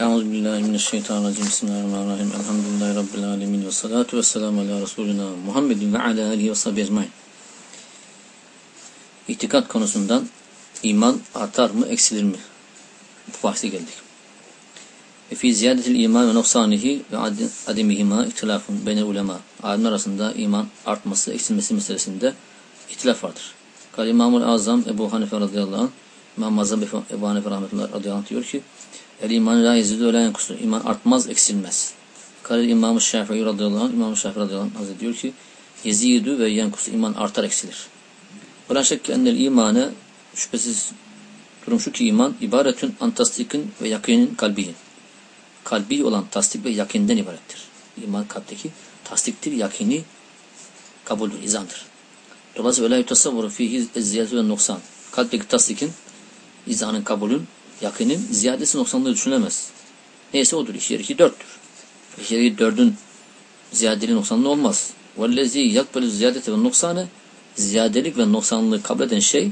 Euzubillahimineşşeytanirracim. Bismillahirrahmanirrahim. Elhamdülillahi Rabbil alemin. Ve salatu ve selamu ala Resulina Muhammedin ve ala alihi ve sahibi ecmain. İtikat konusundan iman artar mı, eksilir mi? Bu bahse geldik. Ve fi ziyadetil iman ve noksanihi ve ademihima ihtilafun beyne ulema. Alimler arasında iman artması, eksilmesi meselesinde ihtilaf vardır. Kal İmamul Azam Ebu Hanife radıyallahu anh, İmam Azam Ebu rahmetullahi radıyallahu diyor ki, El iman la yezidu ve la yankusu. İman artmaz, eksilmez. Kalil İmam-ı Şafii radıyallahu anh, İmam-ı Şafii radıyallahu anh diyor ki, yezidu ve yankusu. iman artar, eksilir. Ve la şekke ennel imanı şüphesiz durum şu ki iman ibaretün an tasdikin ve yakinin kalbiyin. Kalbi olan tasdik ve yakinden ibarettir. İman kalpteki tasdiktir, yakini kabuldür, izandır. Dolayısıyla la yutasavvuru fihi ziyadeti ve noksan. Kalpteki tasdikin, izanın kabulün yakinin ziyadesi noksanlığı düşünülemez. Neyse odur. İş yeri 4'tür. İş yeri 4'ün ziyadeli noksanlığı olmaz. وَالَّذ۪ي يَقْبَلُ ziyadete ve noksanı ziyadelik ve noksanlığı kabul eden şey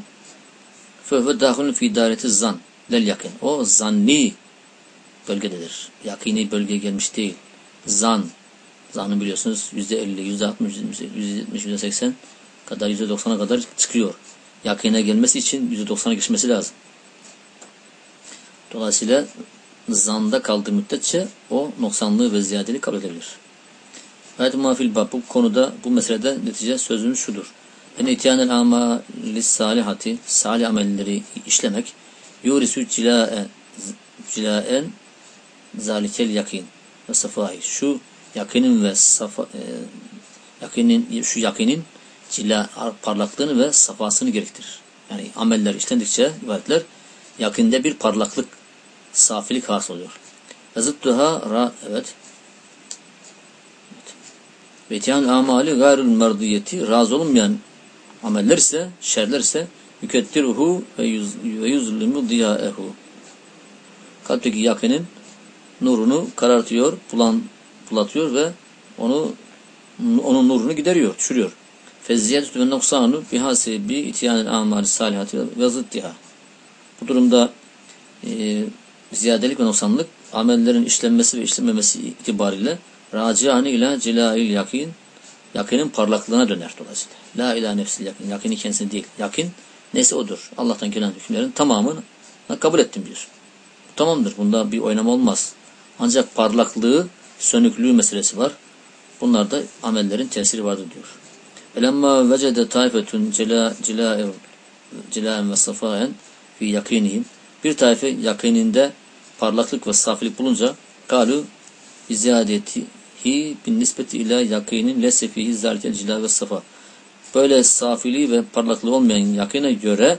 فَهُوَ دَاخُلٌ فِي دَارَةِ zan lel yakın. O zanni bölgededir. Yakini bölgeye gelmiş değil. Zan. Zanı biliyorsunuz yüzde elli, yüzde altmış, yüzde yetmiş, yüzde seksen kadar yüzde doksana kadar çıkıyor. Yakine gelmesi için yüzde doksana geçmesi lazım. Dolayısıyla zanda kaldığı müddetçe o noksanlığı ve ziyadeli kabul edilir. Evet mafil bab bu konuda bu meselede netice sözümüz şudur. En itiyanel amali salihati salih amelleri işlemek yurisü cilae cilaen zalikel yakin ve safai şu yakinin ve safa e, yakinin şu yakinin cila parlaklığını ve safasını gerektirir. Yani ameller işlendikçe ibadetler yakinde bir parlaklık safilik hasıl oluyor. Ve ra evet. Ve itiyan amali gayrül merdiyeti razı olunmayan ameller ise, şerler ise yükettiruhu ve yuzlimu diyaehu. Kalpteki yakinin nurunu karartıyor, bulan, bulatıyor ve onu onun nurunu gideriyor, düşürüyor. Fezziyetü ve noksanu bihasibi itiyanil amali salihati ve zıddiha. Bu durumda e, ziyadelik ve noksanlık amellerin işlenmesi ve işlenmemesi itibariyle raciani ila cilail yakin yakinin parlaklığına döner dolayısıyla. La ilahe nefsil yakin. Yakini kendisine değil. Yakin neyse odur. Allah'tan gelen hükümlerin tamamını kabul ettim diyor. Tamamdır. Bunda bir oynama olmaz. Ancak parlaklığı, sönüklüğü meselesi var. Bunlarda amellerin tesiri vardır diyor. Elemma vecede taifetun cilaen ve safaen fi yakinihim bir taife yakininde parlaklık ve safilik bulunca galu ziyadetihi bin nispeti ila yakinin lesefihi zalikel cila ve safa. Böyle safiliği ve parlaklığı olmayan yakine göre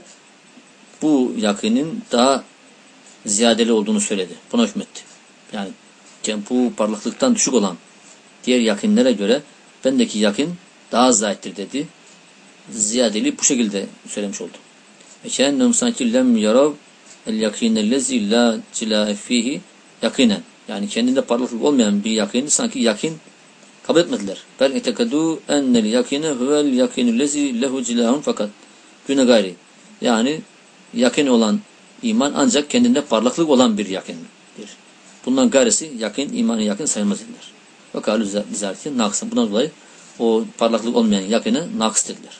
bu yakinin daha ziyadeli olduğunu söyledi. Buna hükmetti. Yani bu parlaklıktan düşük olan diğer yakinlere göre bendeki yakin daha zahittir dedi. Ziyadeli bu şekilde söylemiş oldu. Ve kennehum sanki lem yarav el yakinellezi la cila fihi yakinen. Yani kendinde parlaklık olmayan bir yakini sanki yakin kabul etmediler. Bel etekadu ennel yakine huvel yakinellezi lehu cilahun fakat güne gayri. Yani yakin olan iman ancak kendinde parlaklık olan bir yakindir. Bundan gayrisi yakin, imanı yakın sayılmaz dediler. Ve kalu zalike naksın. Bundan dolayı o parlaklık olmayan yakını naks dediler.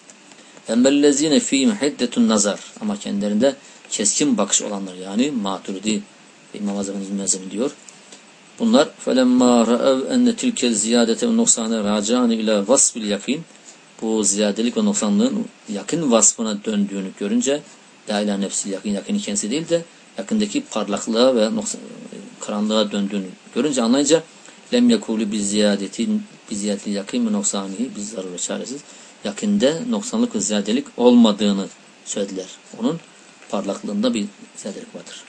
Emmellezine fîhim hiddetun nazar. Ama kendilerinde keskin bakış olanlar yani maturidi İmam Azam'ın Müezzemi diyor. Bunlar felemma ra'ev enne tilke ziyadete ve noksane racani ila vasbil yakin bu ziyadelik ve noksanlığın yakın vasfına döndüğünü görünce la ilahe nefsil yakın yakını kendisi değil de yakındaki parlaklığa ve karanlığa döndüğünü görünce anlayınca lem yakulu biz ziyadetin biz ziyadeti yakın ve noksanihi biz zarar ve çaresiz yakinde noksanlık ve ziyadelik olmadığını söylediler. Onun parlaklığında bir ziyadelik vardır.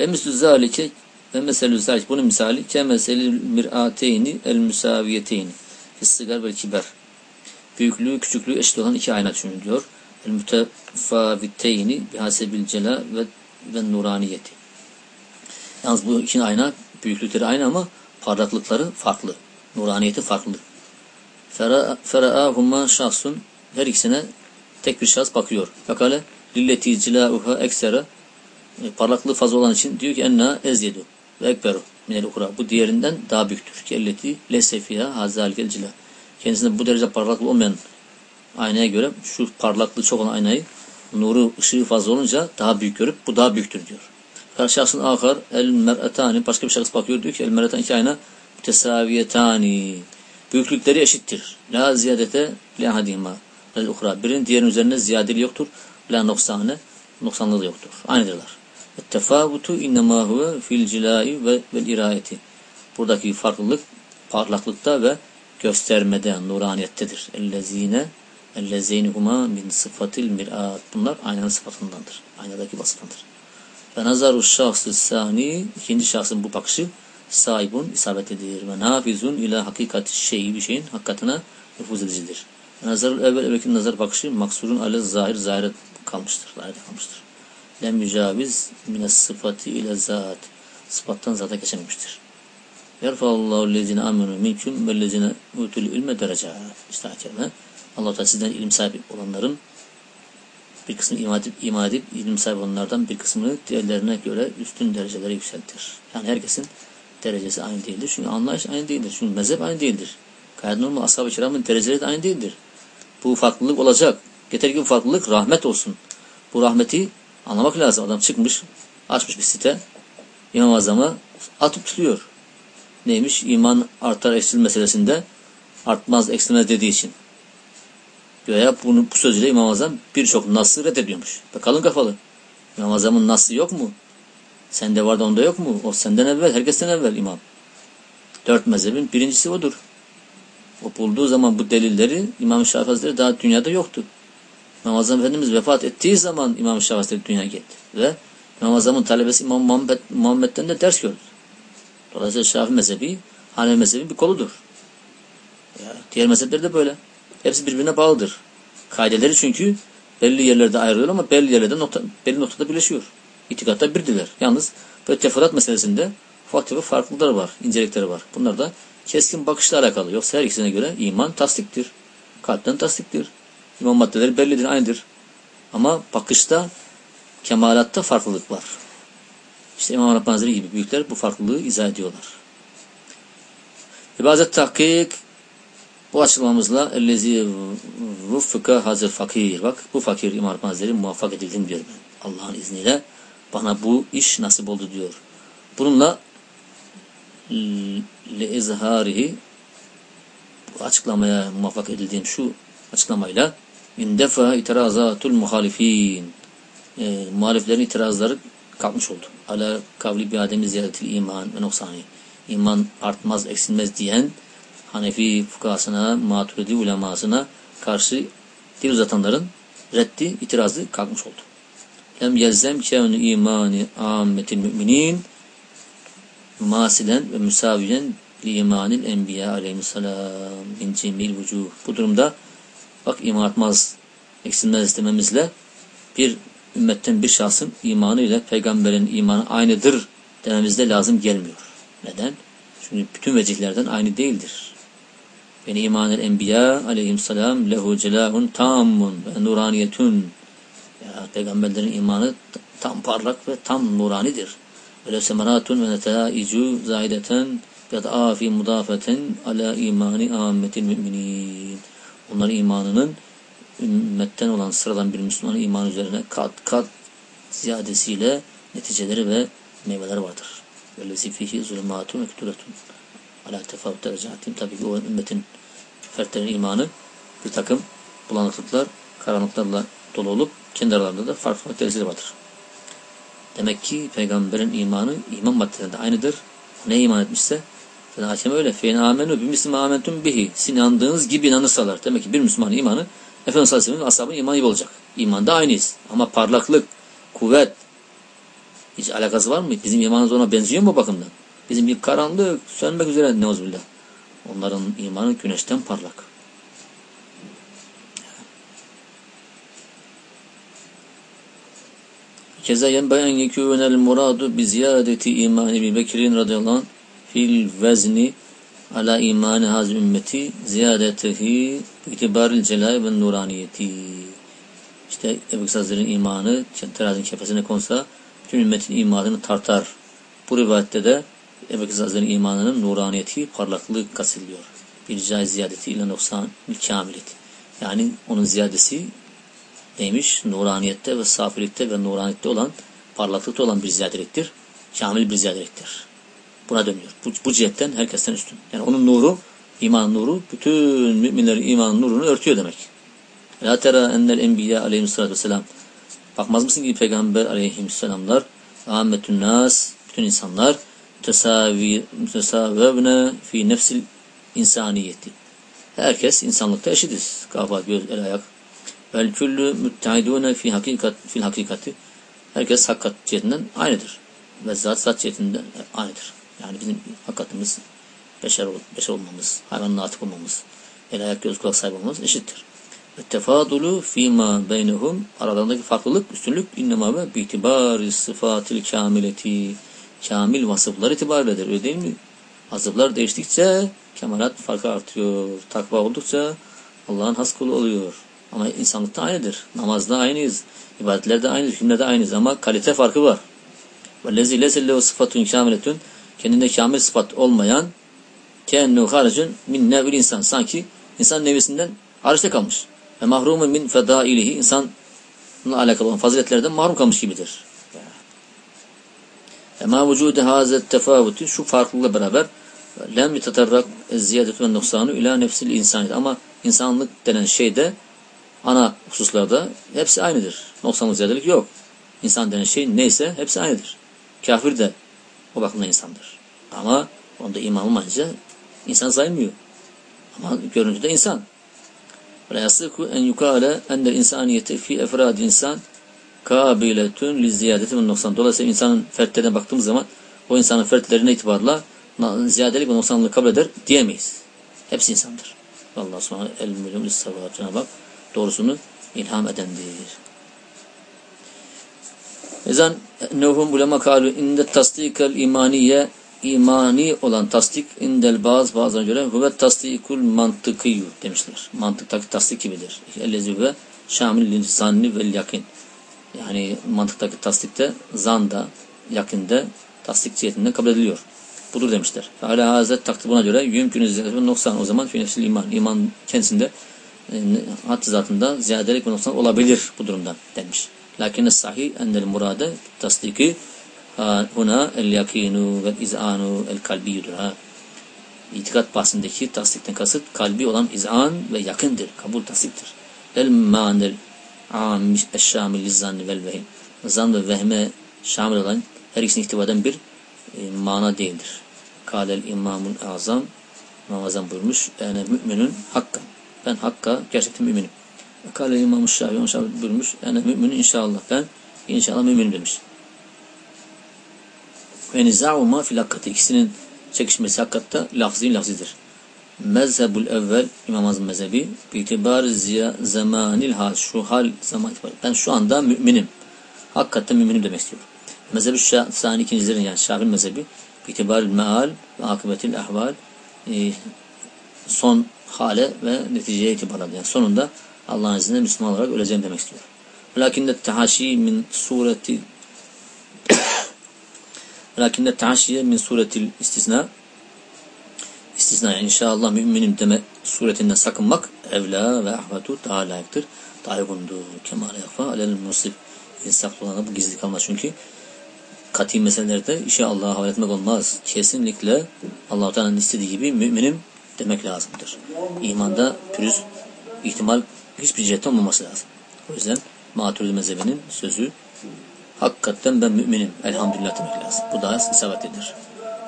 Ve mislü zalike ve meselü zalik bunun misali ke meselü mir'ateyni el müsaviyeteyni fissigar ve kiber büyüklüğü küçüklüğü eşit olan iki ayna düşünün diyor. El mütefaviteyni bihasebil cela ve, ve nuraniyeti. Yalnız bu iki ayna büyüklükleri aynı ama parlaklıkları farklı. Nuraniyeti farklı. Fera'ahumma şahsun her ikisine tek bir şahıs bakıyor. Fakale lilleti cilauha eksere parlaklığı fazla olan için diyor ki enna ezyedu. ve ekberu minel ukra. Bu diğerinden daha büyüktür. Kelleti lesefiha hazalikel cila. Kendisinde bu derece parlaklık olmayan aynaya göre şu parlaklığı çok olan aynayı nuru ışığı fazla olunca daha büyük görüp bu daha büyüktür diyor. Şahsın akar el mer'etani başka bir şahıs bakıyor diyor ki el mer'etan iki ayna tesaviyetani büyüklükleri eşittir. La ziyadete li ahadihima el ukra. Birinin diğerinin üzerine ziyadeli yoktur. La noksane noksanlığı da yoktur. Aynıdırlar. Tefavutu innema huve fil cilai ve vel irayeti. Buradaki farklılık parlaklıkta ve göstermede, nuraniyettedir. Ellezine ellezeynihuma min sıfatil mir'at. Bunlar aynanın sıfatındandır. Aynadaki vasıfındır. Ve nazaru şahsı sani ikinci şahsın bu bakışı sahibun isabetlidir. Ve nafizun ila hakikati şeyi bir şeyin hakikatine nüfuz edicidir. Nazarul evvel evvelki nazar bakışı maksurun ale zahir zahire kalmıştır. Zahire kalmıştır. Lem mücaviz mine sıfatı ile zat. Sıfattan zata geçememiştir. Yerfallahu lezine amenu minkum ve lezine utul ilme derece. İşte hakeme. Allah Teala sizden ilim sahibi olanların bir kısmı iman edip, iman edip ilim sahibi olanlardan bir kısmını diğerlerine göre üstün derecelere yükseltir. Yani herkesin derecesi aynı değildir. Çünkü anlayış aynı değildir. Çünkü mezhep aynı değildir. Gayet normal ashab-ı kiramın dereceleri de aynı değildir. Bu farklılık olacak. Yeter ki bu farklılık rahmet olsun. Bu rahmeti anlamak lazım. Adam çıkmış, açmış bir site. İmam Azam'a atıp tutuyor. Neymiş? İman artar eksil meselesinde artmaz eksilmez dediği için. Göya bunu, bu sözüyle İmam Azam birçok nasıl reddediyormuş. Ve kalın kafalı. İmam Azam'ın nasıl yok mu? Sende var da onda yok mu? O senden evvel, herkesten evvel imam. Dört mezhebin birincisi odur. O bulduğu zaman bu delilleri İmam Şafii daha dünyada yoktu. İmam Azam Efendimiz vefat ettiği zaman İmam Şafii dünyaya geldi. Ve İmam Azam'ın talebesi İmam Muhammed, Muhammed'den de ders gördü. Dolayısıyla Şafii mezhebi Hanefi mezhebin bir koludur. Ya, diğer mezhepler de böyle. Hepsi birbirine bağlıdır. Kaideleri çünkü belli yerlerde ayrılıyor ama belli yerlerde nokta, belli noktada birleşiyor. İtikatta birdiler. Yalnız böyle teferruat meselesinde ufak tefek farklılıkları var, incelikleri var. Bunlar da keskin bakışla alakalı. Yoksa her ikisine göre iman tasdiktir. Kalpten tasdiktir. İman maddeleri bellidir, aynıdır. Ama bakışta, kemalatta farklılık var. İşte İmam Rabbani gibi büyükler bu farklılığı izah ediyorlar. İbadet tahkik bu açıklamamızla ellezi vuffika hazır fakir. Bak bu fakir İmam Rabbani muvaffak edildim diyor ben. Allah'ın izniyle bana bu iş nasip oldu diyor. Bununla bu açıklamaya muvaffak edildiğim şu açıklamayla indefa itirazatul muhalifin e, muhaliflerin itirazları kalkmış oldu. Ala kavli bi ademi ziyadetil iman ve noksani. İman artmaz, eksilmez diyen Hanefi fukasına, maturidi ulemasına karşı dil uzatanların reddi, itirazı kalkmış oldu. Lem yelzem kevnu imani ammetil müminin masilen ve müsaviyen imanil enbiya aleyhisselam min cemil vücuh. Bu durumda bak iman artmaz, eksilmez istememizle bir ümmetten bir şahsın imanı ile peygamberin imanı aynıdır dememizde lazım gelmiyor. Neden? Çünkü bütün vecihlerden aynı değildir. Yani imanel enbiya aleyhisselam lehu celahun tamun ve nuraniyetun. Ya, peygamberlerin imanı tam parlak ve tam nuranidir. Ve semeratun ve netaicu zahideten yad'a mudafeten ala imani ammetil müminin. Onların imanının ümmetten olan sıradan bir Müslümanın iman üzerine kat kat ziyadesiyle neticeleri ve meyveler vardır. Vellezi fihi zulümatun ve kütüretun. Ala tefavut derecatim. Tabi ki o ümmetin fertlerin imanı bir takım bulanıklıklar, karanlıklarla dolu olup kendi aralarında da farklı farklı dereceli vardır. Demek ki peygamberin imanı iman maddelerinde aynıdır. Ne iman etmişse zaten öyle. Feyn amenu bimislim amentum bihi. Sizin inandığınız gibi inanırsalar. Demek ki bir Müslümanın imanı Efendimiz Aleyhisselam'ın ashabının imanı gibi olacak. İmanda aynıyız. Ama parlaklık, kuvvet hiç alakası var mı? Bizim imanımız ona benziyor mu bakımdan? Bizim bir karanlık sönmek üzere neuzbillah. Onların imanı güneşten parlak. Keza yenbeyen yekûvenel muradu bi ziyadeti imani bi Bekir'in radıyallahu anh fil vezni ala imani haz ümmeti ziyadetehi itibaril celal ve nuraniyeti. İşte Ebu Hazretleri'nin imanı terazinin kefesine konsa bütün ümmetin imanını tartar Bu rivayette de Ebu Hazretleri'nin imanının nuraniyeti, parlaklığı kastediliyor. Bir caiz ziyadeti ile noksan kamileti. Yani onun ziyadesi neymiş? Nuraniyette ve safilikte ve nuraniyette olan, parlaklıkta olan bir ziyadeliktir. Kamil bir ziyadeliktir. Buna dönüyor. Bu, bu cihetten herkesten üstün. Yani onun nuru, iman nuru, bütün müminlerin iman nurunu örtüyor demek. La tera ennel enbiya aleyhissalatü vesselam. Bakmaz mısın ki peygamber aleyhisselamlar, ahmetün nas, bütün insanlar, tesavi, tesavevne fi nefsil insaniyeti. Herkes insanlıkta eşitiz. Kafa, göz, el, ayak. Vel küllü müttehidûne fi hakikat, fil hakikati. Herkes hakikat cihetinden aynıdır. Ve zat zat cihetinden aynıdır. Yani bizim hakikatimiz beşer, beşer olmamız, hayvanın atık olmamız, el, ayak, göz, kulak sahibi olmamız eşittir. Ve tefadulu fîmâ beynehum aralarındaki farklılık, üstünlük innema ve bitibari sıfatil kamileti kamil vasıflar itibarıyledir. Öyle değil mi? Vasıflar değiştikçe kemalat farkı artıyor. Takva oldukça Allah'ın has kulu oluyor. Ama insanlıkta aynıdır. Namazda aynıyız. İbadetlerde aynıyız. Hükümlerde aynıyız. Ama kalite farkı var. وَالَّذِي لَيْسَ لَهُ sıfatun kamiletun Kendinde kamil sıfat olmayan كَاَنَّهُ خَارَجٌ min nevil insan. Sanki insan nevisinden hariçte kalmış. Ve mahrumun min fedailihi insanla alakalı olan faziletlerden mahrum kalmış gibidir. Ema vücude hazet tefavuti şu farklılıkla beraber lem yetatarrak ziyadetu ve noksanı ila nefsil insaniyet. Ama insanlık denen şeyde ana hususlarda hepsi aynıdır. Noksanlık ziyadelik yok. İnsan denen şey neyse hepsi aynıdır. Kafir de o bakımdan insandır. Ama onda iman olmayınca insan sayılmıyor. Ama görüntüde insan. Ve yasıku en yukale ennel insaniyete fi efrad insan kabiletün li ziyadeti ve noksan. Dolayısıyla insanın fertlerine baktığımız zaman o insanın fertlerine itibarla ziyadelik ve noksanlığı kabul eder diyemeyiz. Hepsi insandır. Allah subhanahu el mülüm Cenab-ı doğrusunu ilham edendir. Ezan nevhum ulema kalu inde tasdikel imaniye imani olan tasdik indel bazı bazılarına göre huve tasdikul mantıkıyyu demişler. Mantıktaki tasdik gibidir. Ellezi ve şamil lisanni vel yakin. Yani mantıktaki tasdikte zanda, yakinde, tasdik cihetinde kabul ediliyor. Budur demişler. Hala hazret taktı buna göre yümkün izletim noksan o zaman fi iman. İman kendisinde had zatında ziyadelik ve noksan olabilir bu durumda demiş. Lakin sahih ennel murade tasdiki huna el yakinu ve izanu el kalbiyudur. Ha. İtikat bahsindeki tasdikten kasıt kalbi olan izan ve yakındır. Kabul tasdiktir. El manel amiş eşşamil zanni vel vehim. Zan ve vehme şamil olan her ikisini ihtiva eden bir e, mana değildir. Kâlel imamul azam Muazzam buyurmuş. Yani müminin hakka. Ben hakka gerçekten müminim. Kâlel imamul şafi on şafi buyurmuş. Yani müminin inşallah. Ben inşallah müminim demiş. Ve nizâ'uma fil hakkati. İkisinin çekişmesi hakikatta lafzi lafzidir. Mezhebul evvel İmam Azam mezhebi itibar zamanil hal şu hal zaman. Ben şu anda müminim. Hakikaten müminim demek istiyorum. Mezhebi sani ikincilerin yani Şafii mezhebi itibar meal ve akıbetil ahval e, son hale ve neticeye itibarla yani sonunda Allah'ın izniyle Müslüman olarak öleceğim demek istiyor. Lakin de tahaşi min sureti lakin de tahaşiye min suretil istisna istisna yani inşallah müminim deme suretinden sakınmak evla ve ahvatu daha layıktır. Daha uygundur. Kemale yakfa alel musib. İnsaf olana bu gizli kalmaz çünkü kati meselelerde işe Allah'a havale etmek olmaz. Kesinlikle Allah-u Teala'nın istediği gibi müminim demek lazımdır. İmanda pürüz ihtimal hiçbir cihette olmaması lazım. O yüzden Maturidi mezhebinin sözü hakikaten ben müminim elhamdülillah demek lazım. Bu daha isabetlidir.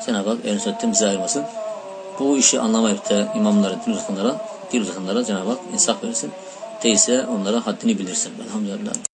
Cenab-ı Hak sünnetten bize ayırmasın. Bu işi anlamayıp da imamların dil uzatanlara, dil uzatanlara Cenab-ı Hak insaf verirsin. Değilse onlara haddini bilirsin. Elhamdülillah.